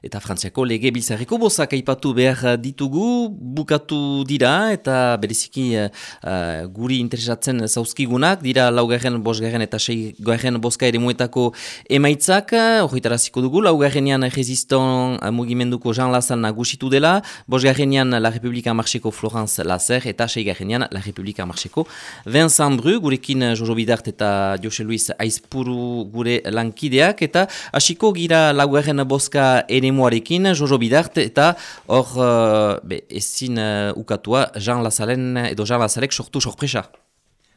Eta Frantziako lege biltzareko bozak aipatu behar ditugu, bukatu dira eta bereziki uh, guri interesatzen zauzkigunak, dira laugarren, bosgarren eta seigarren boska ere muetako emaitzak, horretaraziko dugu, laugarrenean reziston mugimenduko Jean Lazan nagusitu dela, bosgarrenean La Republika Marxeko Florence Lazer eta seigarrenean La Republika Marxeko Vincent Bru, gurekin Jojo Bidart eta Jose Luis Aizpuru gure lankideak, eta hasiko gira laugarren boska ere eremuarekin, Jojo Bidart, eta hor, uh, ezin uh, ukatua, Jean Lazaren, edo Jean Lazarek sortu sorpresa.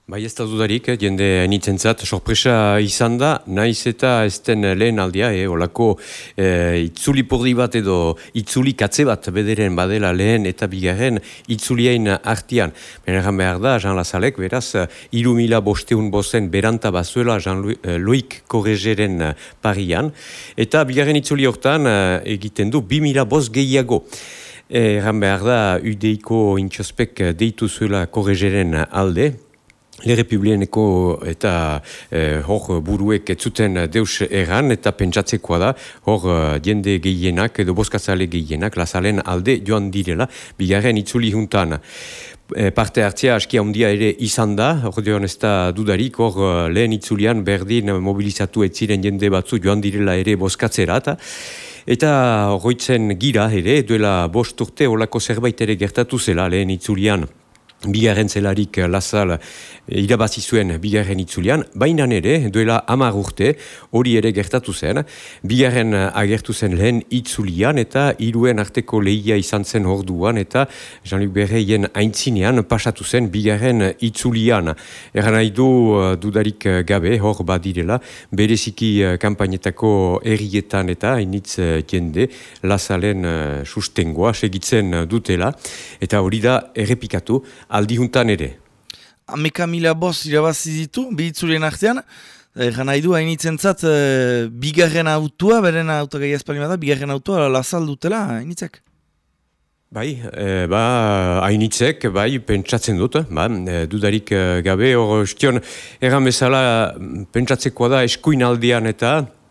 Bai ez da dudarik, eh, jende nitzen zat, sorpresa izan da, naiz eta ez den lehen aldia, eh, olako eh, itzuli pordi bat edo itzuli katze bat bederen badela lehen eta bigarren itzuliain artian. Beneran behar da, Jean Lazalek, beraz, iru mila bosteun bozen beranta bazuela Jean-Loik eh, Korrezeren parian, eta bigarren itzuli hortan egiten du bi mila bost gehiago. Erran behar da, udeiko intxospek deitu zuela Korrezeren alde, Lerepublieneko eta eh, hor buruek etzuten deus erran eta pentsatzekoa da hor uh, jende gehienak edo boskatzale gehienak lazalen alde joan direla bigarren itzuli juntan. E, parte hartzea askia handia ere izan da, hor dion ez da dudarik, hor lehen itzulian berdin mobilizatu etziren jende batzu joan direla ere boskatzera eta Eta horretzen gira ere, duela bost urte olako zerbait ere gertatu zela lehen itzulian bigarren zelarik eh, lazal eh, irabazi zuen bigarren itzulian, baina ere duela amar urte hori ere gertatu zen, bigarren eh, agertu zen lehen itzulian eta iruen arteko lehia izan zen orduan eta Jean-Luc Berreien aintzinean pasatu zen bigarren itzulian. Eran nahi du dudarik gabe hor badirela, bereziki kampainetako errietan eta hainitz jende lazalen sustengoa segitzen dutela eta hori da errepikatu aldihuntan ere. Ameka mila bost irabazi ditu, bihitzurien artean, Egan nahi du, hainitzen zat, e, bigarren autua, beren auto gai da, bigarren autua lazal dutela, hainitzek? Bai, e, ba, hainitzek, bai, pentsatzen dut, ba, e, dudarik gabe, hor, estion, egan bezala, pentsatzekoa da eskuin aldean eta, Eh,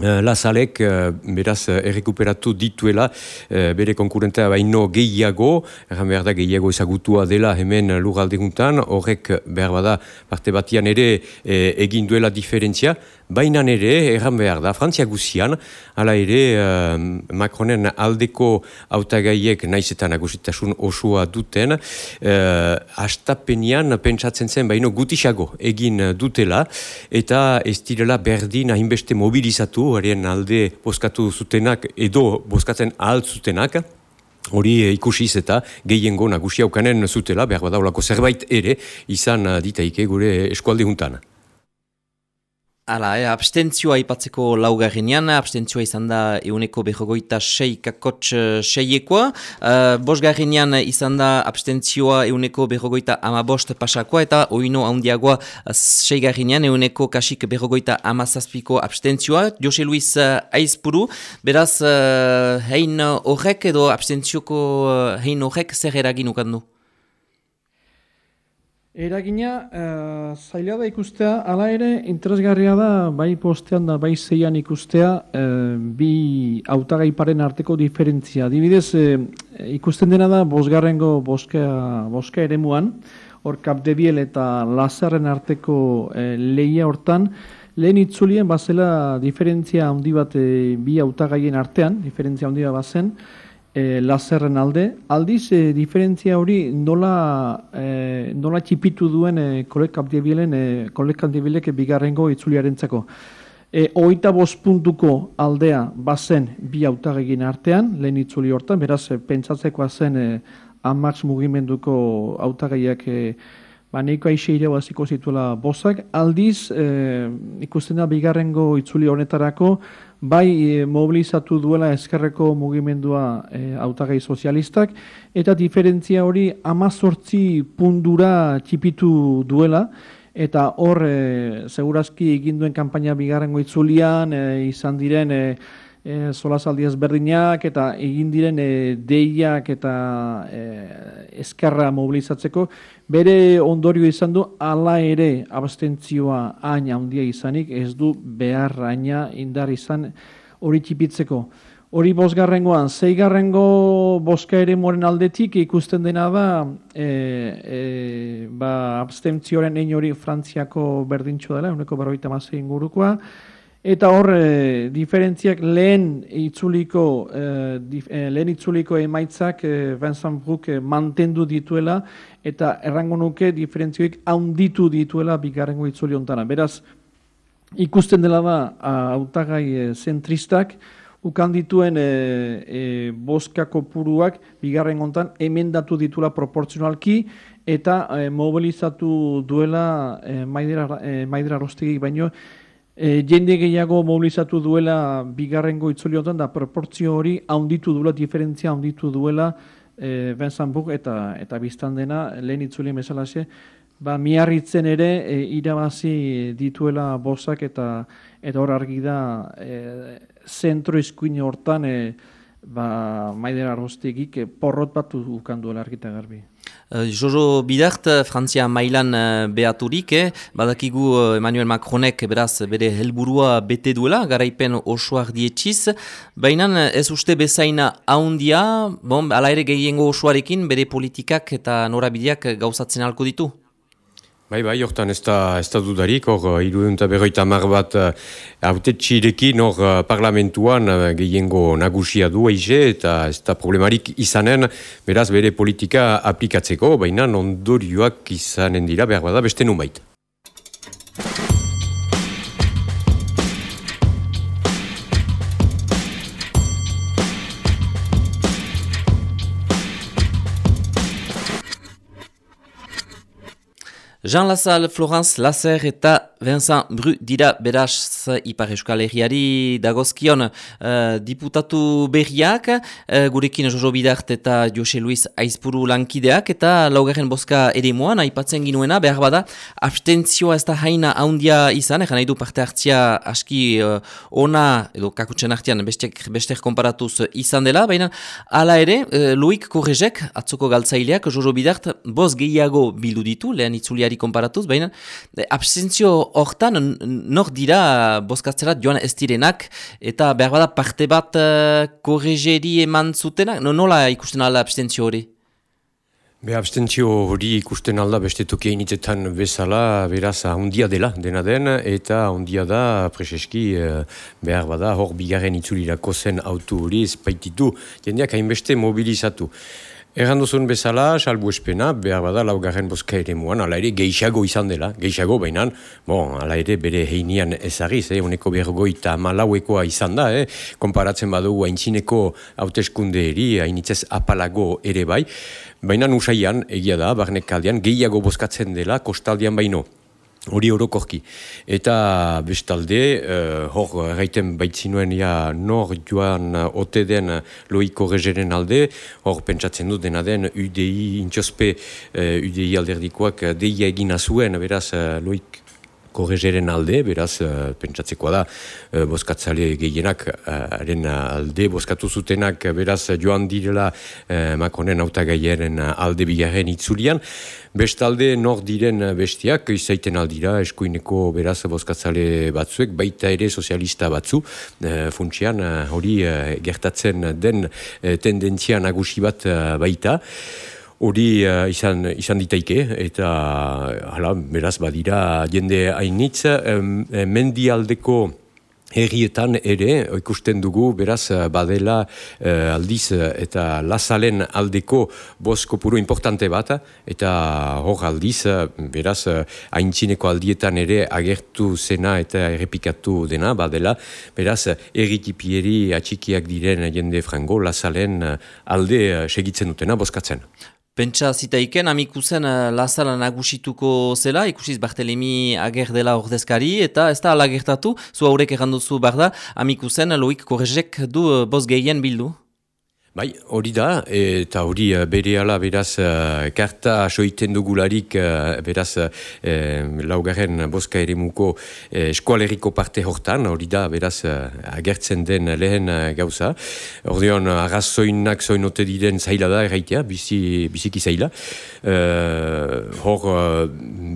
Lazalek, uh, beraz, uh, errekuperatu dituela, uh, bere konkurentea baino gehiago, erran behar da gehiago ezagutua dela hemen lugalde guntan, horrek behar bada parte batian ere egin duela diferentzia, baina ere, erran behar da, Frantzia guzian, ala ere, uh, Macronen aldeko autagaiek naiz eta nagusitasun osoa duten, uh, astapenian pentsatzen zen, baino gutisago egin dutela, eta ez direla berdin hainbeste mobilizatu, harien alde boskatu zutenak edo boskatzen ahal zutenak, hori ikusiz eta gehiengo nagusia ukanen zutela, behar badaulako zerbait ere izan ditaike gure eskualde juntan. Hala, eh, abstentzioa ipatzeko laugarrenean, abstentzioa izan da euneko behogoita sei kakotx eh, seiekoa. Uh, bosgarrenean izan da abstentzioa euneko behogoita amabost pasakoa eta oino handiagoa seigarrenean euneko kasik behogoita amazazpiko abstentzioa. Jose Luis Aizpuru, beraz, uh, hein horrek edo abstentzioko hein horrek zer eragin ukandu? Eragina, uh, zaila da ikustea, ala ere, interesgarria da, bai postean da, bai zeian ikustea, uh, bi autagaiparen arteko diferentzia. Dibidez, uh, ikusten dena da, bosgarrengo boska, boska ere muan, hor kapdebiel eta lazarren arteko uh, lehia hortan, lehen itzulien bazela diferentzia handi bat bi autagaien artean, diferentzia handi bat bazen, e, lazerren alde. Aldiz, e, diferentzia hori nola, e, nola txipitu duen e, kolekabdibilen, e, kolekabdibilek bigarrengo itzuliaren zako. E, oita puntuko aldea bazen bi autagegin artean, lehen itzuli hortan, beraz, pentsatzekoa zen e, amax mugimenduko autagaiak e, ba, neiko aixe ire baziko zituela bozak. Aldiz, e, ikusten da bigarrengo itzuli honetarako, bai e, mobilizatu duela eskerreko mugimendua e, autagai sozialistak, eta diferentzia hori amazortzi pundura txipitu duela, eta hor, e, segurazki egin duen kanpaina bigarrengo itzulian, e, izan diren e, e, solazaldi ezberdinak, eta egin diren e, deiak eta e, eskerra mobilizatzeko, bere ondorio izan du, ala ere abstentzioa hain handia izanik, ez du behar haina indar izan hori txipitzeko. Hori bosgarrengoan, zeigarrengo boska ere moren aldetik ikusten dena da, e, e, ba, abstentzioaren egin hori frantziako berdintxo dela, uneko berroita mazei ingurukoa, eta hor, e, diferentziak lehen itzuliko, e, dif, e, lehen itzuliko emaitzak e, Vincent Brook e, mantendu dituela, eta errango nuke diferentzioik haunditu dituela bigarrengo itzuli ontara. Beraz, ikusten dela da, hautagai e, zentristak, ukan dituen e, e, boska kopuruak bigarren hontan emendatu ditula proportzionalki eta e, mobilizatu duela e, maidera, e, maidera rostegik baino e, jende gehiago mobilizatu duela bigarrengo itzuli hontan da proportzio hori haunditu duela, diferentzia haunditu duela e, Benzanbuk eta eta biztan dena lehen itzuli mesalaxe ba, miarritzen ere e, irabazi dituela bosak eta eta hor argi da e, zentro izkuin hortan e, ba, maidera arroztegik e, porrot bat ukandu argita garbi. Uh, Jojo Bidart, Frantzia mailan uh, behaturik, eh? badakigu Emmanuel Macronek beraz bere helburua bete duela, garaipen osoak dietxiz, baina ez uste bezaina haundia, bon, ala ere gehiengo osoarekin bere politikak eta norabideak gauzatzen alko ditu? Bai, bai, hortan ez da, ez da dudarik, hor, irudunta berroita mar bat eh, haute txirekin, hor, eh, parlamentuan eh, gehiengo nagusia du eize, eta ez da problemarik izanen, beraz, bere politika aplikatzeko, baina ondorioak izanen dira, behar bada, beste numait. Jean Lassalle, Florence Lasser eta Vincent Bru dira beraz Ipar Euskal Herriari dagozkion uh, diputatu berriak, uh, gurekin Jojo Bidart eta Jose Luis Aizpuru lankideak, eta laugarren boska ere moan, aipatzen ginuena, behar bada, abstentzioa ez da haina haundia izan, egan nahi du parte hartzia aski uh, ona, edo kakutzen hartian bestek, bestek komparatuz izan dela, baina ala ere, uh, Loik Korrezek, atzoko galtzaileak, Jojo Bidart, boz gehiago bildu ditu, lehen itzuliari komparatuz, baina abstentzio hortan, nor dira boskatzera joan ez direnak, eta behar bada parte bat uh, korregeri eman zutenak, no, nola ikusten alda abstentzio hori? Be abstentzio hori ikusten alda beste tokeinitetan bezala, beraz, handia dela dena den, eta handia da, preseski, eh, behar bada, hor bigarren itzulirako zen autu hori, espaititu, jendeak hainbeste mobilizatu. Erran duzun bezala, salbu espena, behar bada laugarren boska ere muan, ala ere geixago izan dela, geixago bainan, bon, ala ere bere heinian ezagiz, eh, uneko bergoi eta malauekoa izan da, eh, konparatzen badugu haintzineko hauteskunde eri, hainitzez apalago ere bai, baina usaian, egia da, barnek kaldean, gehiago boskatzen dela, kostaldian baino. Hori orokorki. Eta bestalde, uh, hor gaiten baitzinuen ja nor joan ote den loiko regeren alde, hor pentsatzen dut dena den UDI intxospe, uh, UDI alderdikoak deia egina zuen, beraz uh, loik korregeren alde, beraz, uh, pentsatzekoa da, uh, boskatzale gehienak, haren alde, boskatu zutenak, beraz, joan direla makonen autagaiaren alde bigarren itzulian. Bestalde, nor diren bestiak, izaiten aldira, eskuineko beraz boskatzale batzuek, baita ere sozialista batzu, funtsian, hori gertatzen den tendentzia nagusi bat baita hori uh, izan, izan ditaike, eta hala, beraz, badira jende hainitz, um, mendialdeko herrietan ere, ikusten dugu, beraz, badela uh, aldiz eta lazalen aldeko bosko puru importante bat, eta hor aldiz, beraz, haintzineko aldietan ere agertu zena eta errepikatu dena, badela, beraz, erritipieri atxikiak diren jende frango, lazalen alde segitzen dutena, boskatzen. Pentsa zitaiken, amikuzen uh, lazala nagusituko zela, ikusiz Bartelemi ager dela ordezkari, eta ez da alagertatu, zu haurek erranduzu barda, amikuzen loik korrezek du uh, boz gehien bildu. Bai, hori da, eta hori eh, bere ala beraz uh, karta soiten dugularik uh, beraz uh, laugarren boska ere muko uh, eskualeriko parte hortan, hori da beraz agertzen den lehen uh, gauza. Hori hon, arrazoinak zoinote diren zaila da erraitea, bizi, biziki zaila. hor, uh,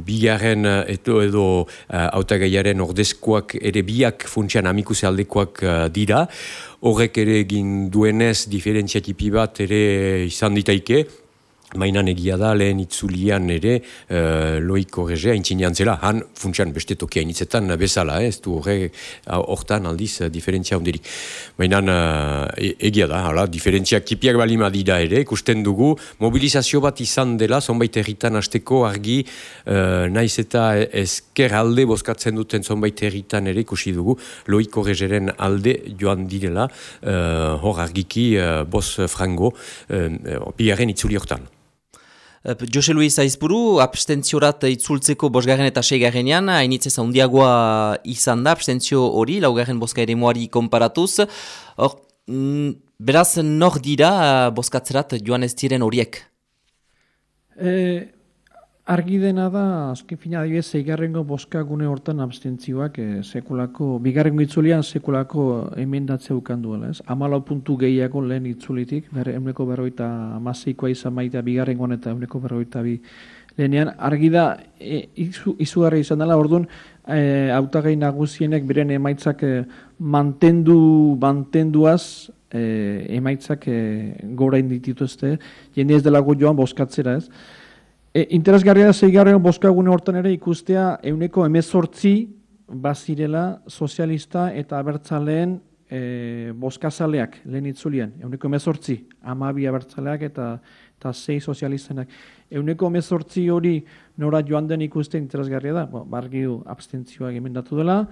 bigarren edo edo uh, autagaiaren ordezkoak ere biak funtsian amikuse aldekoak dira, horrek ere egin duenez diferentziatipi bat ere izan ditaike, Mainan egia da, lehen itzulian ere, uh, loiko regea intzinean zela, han funtsian beste tokia initzetan bezala, ez du horre hortan aldiz uh, diferentzia hondirik. Mainan uh, egia da, hala, diferentziak tipiak balima dira ere, ikusten dugu, mobilizazio bat izan dela, zonbait erritan hasteko argi, uh, naiz eta esker alde bozkatzen duten zonbait erritan ere ikusi dugu, loiko regeren alde joan direla, uh, hor argiki, uh, bos frango, uh, biaren itzuli hortan. Jose Luis Aizburu, abstentziorat itzultzeko bosgarren eta seigarrenean, hainitze zaundiagoa izan da, abstentzio hori, laugarren boska ere moari konparatuz. Hor, mm, beraz, nor dira boskatzerat joan ez diren horiek? E, Argi dena da, azken fina adibidez, zeigarrengo boska gune hortan abstentzioak e, sekulako, bigarrengo itzulian sekulako emendatze ukan duela, ez? Amalau puntu gehiago lehen itzulitik, bere emleko berroita amaseikoa izan maitea bigarrengo eta emleko berroita bi lehenean. Argi da, e, izu, izugarri izan dela, orduan, e, autagai nagusienek beren emaitzak e, mantendu, mantenduaz, e, emaitzak e, gora inditituzte, jende ez delago joan boskatzera, ez? E, interesgarria da zeigarren boskagune hortan ere ikustea euneko emezortzi bazirela sozialista eta abertzaleen e, boskazaleak lehen itzulian. Euneko emezortzi, amabi abertzaleak eta, eta zei sozialistenak. Euneko emezortzi hori nora joan den ikuste interesgarria da, bo, bargi du abstentzioa gemendatu dela,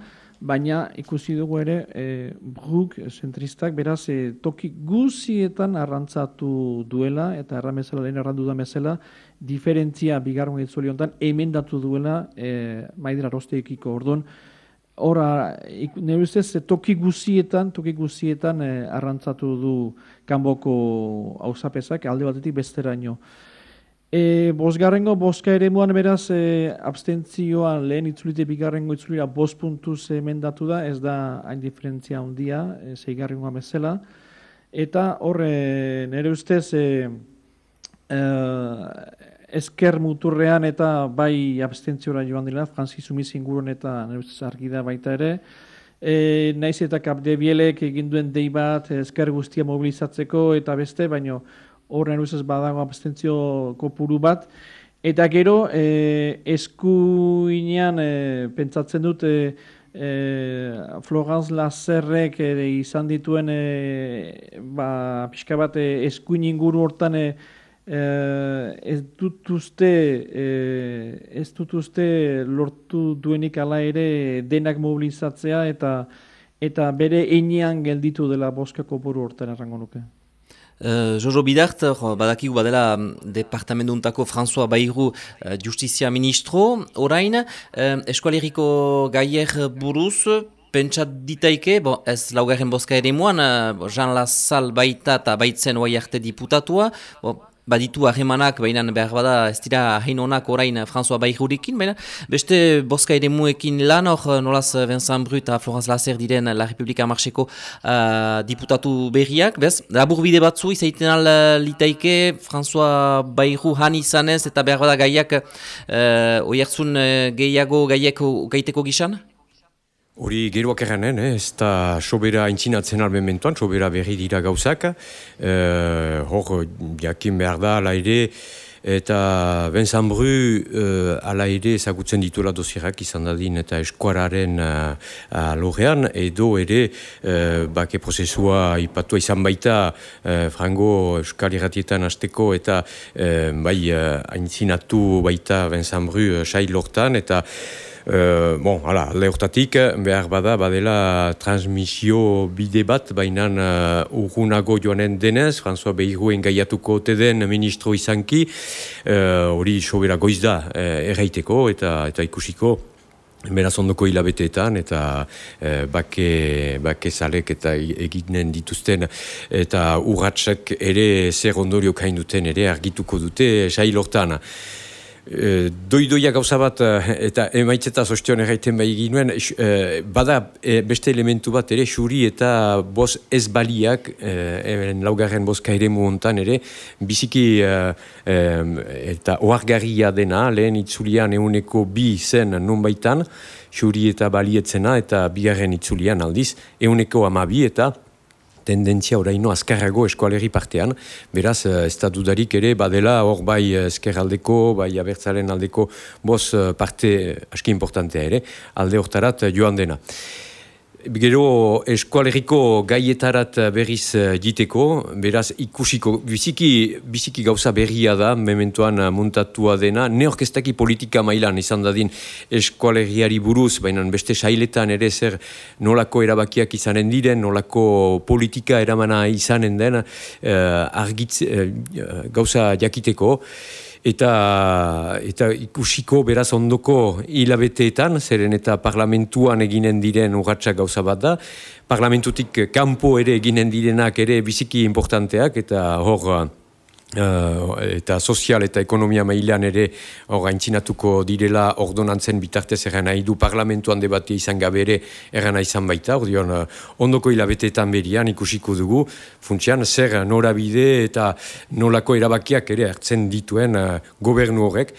baina ikusi dugu ere e, bruk zentristak beraz e, toki guzietan arrantzatu duela eta erramezela lehen errandu da mesela diferentzia bigarren egitzoli honetan emendatu duela e, maidera rosteekiko ordon Hora, nire ustez, toki guzietan, toki guzietan e, arrantzatu du kanboko hausapesak alde batetik besteraino. E, bosgarrengo, boska ere muan beraz, e, abstentzioa lehen itzulite bigarrengo itzulira bost puntuz emendatu da, ez da hain diferentzia handia, e, zeigarrengoa bezala. Eta horre, nire ustez, e, e, esker muturrean eta bai abstentziora joan dira, Franzi Sumiz ingurun eta nire ustez argi da baita ere. E, naiz eta kapdebielek egin duen dei bat, esker guztia mobilizatzeko eta beste, baino horren usaz badago abstentzio kopuru bat. Eta gero, e, eskuinean e, pentsatzen dut, e, e, Florence Lazerrek e, izan dituen e, ba, pixka bat e, eskuin inguru hortan e, ez dut uste, e, ez dut uste lortu duenik ala ere denak mobilizatzea eta eta bere einean gelditu dela boska kopuru hortan errango nuke. Uh, Jojo Bidart, badakigu badela mm, departamentuntako François Bairu uh, justizia ministro, orain, uh, eskualeriko gaier buruz, pentsat ditaike, bo, ez laugarren boska ere muan, uh, Jean Lassal baita eta baitzen oai arte diputatua, bo, baditu ahemanak, baina behar bada ez dira hain onak orain François Bairurikin, baina beste boska ere muekin lan hor nolaz Vincent Brut eta Florence Lasser diren La Republika Marxeko uh, diputatu berriak, bez? Labur bide batzu izaiten al litaike François Bairu han izanez eta behar bada gaiak uh, oierzun uh, gehiago gaiek gaiteko gisan? Hori geroak eranen, eh? ez da sobera intzinatzen albementuan, sobera berri dira gauzak. Eh, hor, jakin behar da, ala ere, eta Vincent Bru uh, ala ere ezagutzen dituela dosierak izan dadin eta eskuararen uh, edo ere uh, bake prozesua ipatua izan baita uh, frango euskal irratietan azteko eta uh, bai uh, aintzinatu baita Vincent Bru uh, sail lortan eta Uh, bon, hala, lehortatik, behar bada, badela transmisio bide bat, baina uh, urgunago joanen denez, François Beiruen gaiatuko ote den ministro izanki, hori uh, sobera goiz da, uh, erraiteko eta eta ikusiko, Beraz ondoko hilabeteetan eta e, bake, bake zalek eta egiten dituzten eta urratsak ere zer ondorio kain duten ere argituko dute sailortan. E, Doi-doia gauza bat, e, eta emaitzeta ostion erraiten bai ginuen, e, bada beste elementu bat ere, xuri eta boz ez baliak, e, laugarren boz ere muontan ere, biziki eta oargarria dena, lehen itzulian euneko bi zen nun baitan, xuri eta balietzena, eta bigarren itzulian aldiz, euneko amabi eta tendentzia oraino azkarrago eskualeri partean, beraz ez da dudarik ere badela hor bai eskerraldeko, bai abertzaren aldeko boz parte aski importantea ere, alde hortarat joan dena. Gero eskualeriko gaietarat berriz diteko, beraz ikusiko, biziki, biziki gauza berria da, mementoan muntatua dena, neorkestaki politika mailan izan dadin eskualeriari buruz, baina beste sailetan ere zer nolako erabakiak izanen diren, nolako politika eramana izanen den, uh, argitz, uh, gauza jakiteko, eta eta ikusiko beraz ondoko hilabeteetan, zeren eta parlamentuan eginen diren urratsak gauza bat da, parlamentutik kanpo ere eginen direnak ere biziki importanteak, eta hor Uh, eta sozial eta ekonomia mailan ere hor direla ordonantzen bitartez erana nahi du parlamentuan debatea izan gabe ere erana izan baita, ordeon uh, ondoko hilabeteetan berian ikusiko dugu funtsian zer norabide eta nolako erabakiak ere hartzen dituen uh, gobernu horrek,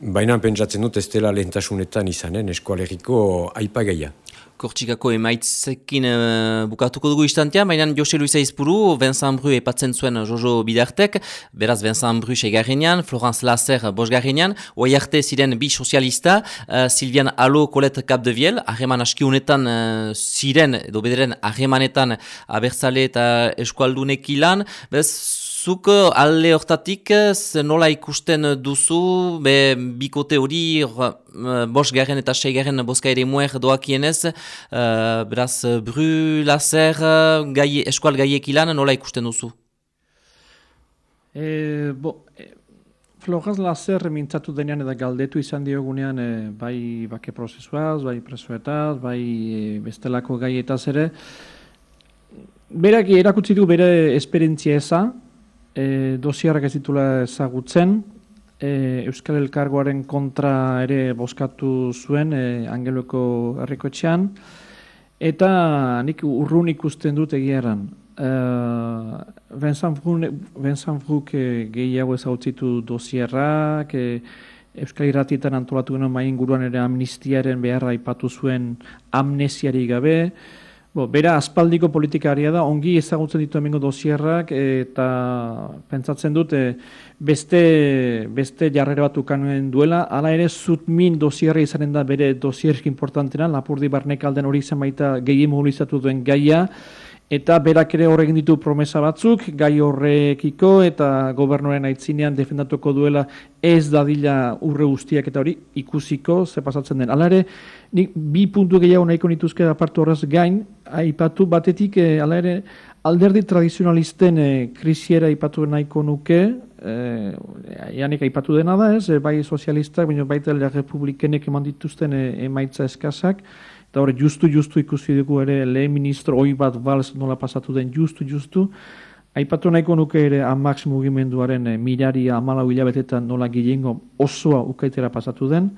baina pentsatzen dut ez dela lehentasunetan izanen eskualeriko aipagaia. Kortsikako emaitzekin uh, bukatuko dugu istantean, baina Jose Luisa izpuru, Vincent Bru epatzen zuen Jojo Bidartek, beraz Vincent Bru segarrenean, Florence Lasser bosgarrenean, oai arte ziren bi sozialista, uh, Silvian Alo Colette Capdeviel, harreman askiunetan uh, ziren, edo bederen harremanetan abertzale eta eskualdunek ilan, bez, Zuk alde hortatik nola ikusten duzu, be, bikote hori uh, bos garen eta sei garen boska ere muer doakienez, uh, beraz, bru, laser, gai, eskual gaiek ilan, nola ikusten duzu? E, bo, e, Floraz laser mintzatu denean eta galdetu izan diogunean e, bai bake prozesuaz, bai presuetaz, bai bestelako gaietaz ere. Berak erakutsi du bere esperientzia eza, e, dosiarrak ez ditula ezagutzen, e, Euskal Elkargoaren kontra ere bozkatu zuen e, Angelueko herriko etxean, eta nik urrun ikusten dut egiaran. E, Vincent Fruk e, gehiago ezautzitu dosierrak, e, Euskal Irratietan antolatu genuen main guruan ere amnistiaren beharra aipatu zuen amnesiari gabe, Bo, bera aspaldiko politikaria da, ongi ezagutzen ditu hemengo dosierrak eta pentsatzen dut beste, beste jarrera bat ukanuen duela, hala ere zutmin dosierra izanen da bere dosierrik importantena, lapurdi barnek alden hori zen baita gehien mobilizatu duen gaia, eta berak ere horregin ditu promesa batzuk, gai horrekiko eta gobernoren aitzinean defendatuko duela ez dadila urre guztiak eta hori ikusiko ze pasatzen den. Hala ere, nik bi puntu gehiago nahiko nituzke apartu horrez gain, aipatu batetik, e, hala ere, alderdi tradizionalisten e, krisiera aipatu nahiko nuke, e, janik aipatu dena da ez, bai sozialistak, baina baita republikenek eman dituzten emaitza eskazak, Eta hori, justu, justu ikusi dugu ere, lehen ministro, oi bat balz nola pasatu den, justu, justu. Aipatu nahiko nuke ere, amax mugimenduaren e, mirari amala hilabetetan nola gehiengo osoa ukaitera pasatu den.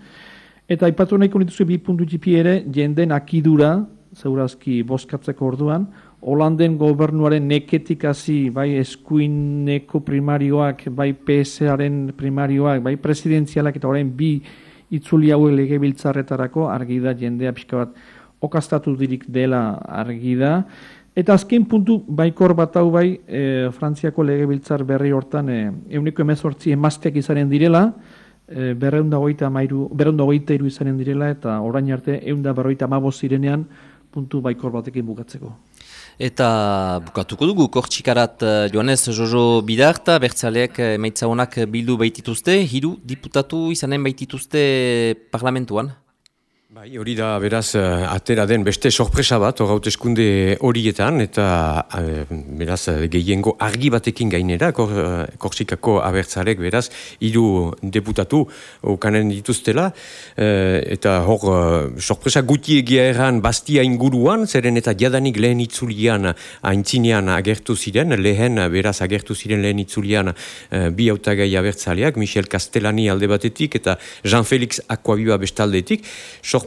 Eta aipatu nahiko nituzu bi puntu ere, jenden akidura, zeurazki boskatzeko orduan, Holanden gobernuaren neketik hasi bai eskuineko primarioak, bai PSaren primarioak, bai presidenzialak eta orain bi itzuli hauek lege biltzarretarako argi da jendea pixka bat okastatu dirik dela argi da. Eta azken puntu baikor bat hau bai e, Frantziako lege biltzar berri hortan e, euniko emezortzi emazteak izanen direla, e, berreunda goita, mairu, goita iru izanen direla eta orain arte eunda berroita maboz zirenean puntu baikor batekin bukatzeko. Eta bukatuko dugu, kortxikarat uh, joanez Jojo Bidarta, bertzaleak uh, emaitza honak bildu baitituzte, hiru diputatu izanen baitituzte parlamentuan. Bai, hori da beraz uh, atera den beste sorpresa bat hor eskunde horietan eta uh, beraz gehiengo argi batekin gainera kor, korsikako abertzarek beraz hiru deputatu ukanen dituztela eta hor sorpresa guti egia erran bastia inguruan zeren eta jadanik lehen itzulian haintzinean agertu ziren lehen beraz agertu ziren lehen itzulian bi autagai abertzaleak Michel Castellani alde batetik eta Jean-Felix Aquabiba bestaldetik. Sorpresa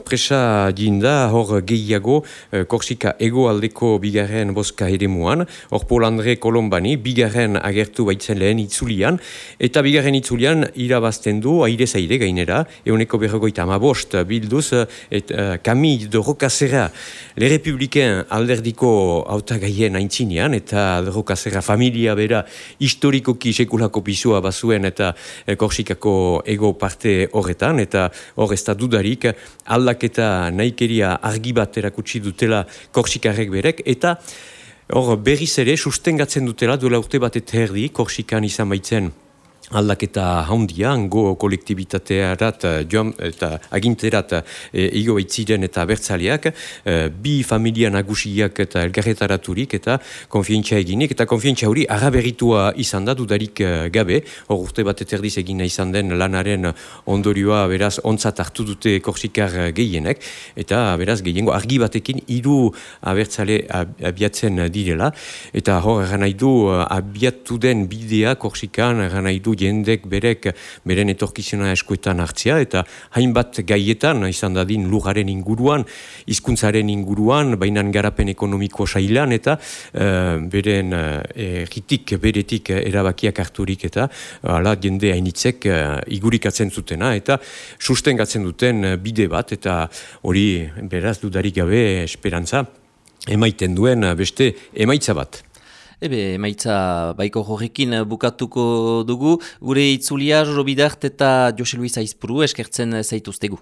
dinda, hor gehiago, uh, Korsika egoaldeko bigarren boska ere muan, hor Pol Andre Kolombani, bigarren agertu baitzen lehen itzulian, eta bigarren itzulian irabazten du, aire zaire gainera, euneko berrogoita amabost bilduz, et uh, Camille de Rocasera, le republiken alderdiko autagaien aintzinean, eta de Rocasera familia bera historikoki sekulako pisua bazuen, eta Korsikako ego parte horretan, eta hor ez da dudarik, aldaketa naikeria argi bat erakutsi dutela korsikarrek berek, eta hor berriz ere sustengatzen dutela duela urte bat eta herdi korsikan izan baitzen aldaketa handia, go kolektibitatearat joan eta aginterat e, igo eitziren eta bertzaleak, e, bi familia nagusiak eta elgarretaraturik eta konfientzia eginik, eta konfientzia hori araberitua izan da dudarik gabe, hor urte bat eterdiz egina izan den lanaren ondorioa beraz ontzat hartu dute korsikar gehienek, eta beraz gehiengo argi batekin hiru abertzale abiatzen direla, eta hor eran nahi du abiatu den bidea korsikan, eran nahi du jendek berek beren etorkizena eskuetan hartzia eta hainbat gaietan izan dadin lugaren inguruan, hizkuntzaren inguruan, bainan garapen ekonomiko sailan eta uh, beren uh, beretik erabakiak harturik eta ala jende hainitzek uh, igurikatzen zutena eta sustengatzen duten bide bat eta hori beraz dudarik gabe esperantza emaiten duen beste emaitza bat. Ebe, maitza baiko horrekin bukatuko dugu, gure itzulia, Robidart eta Jose Luis Aizpuru eskertzen zaituztegu.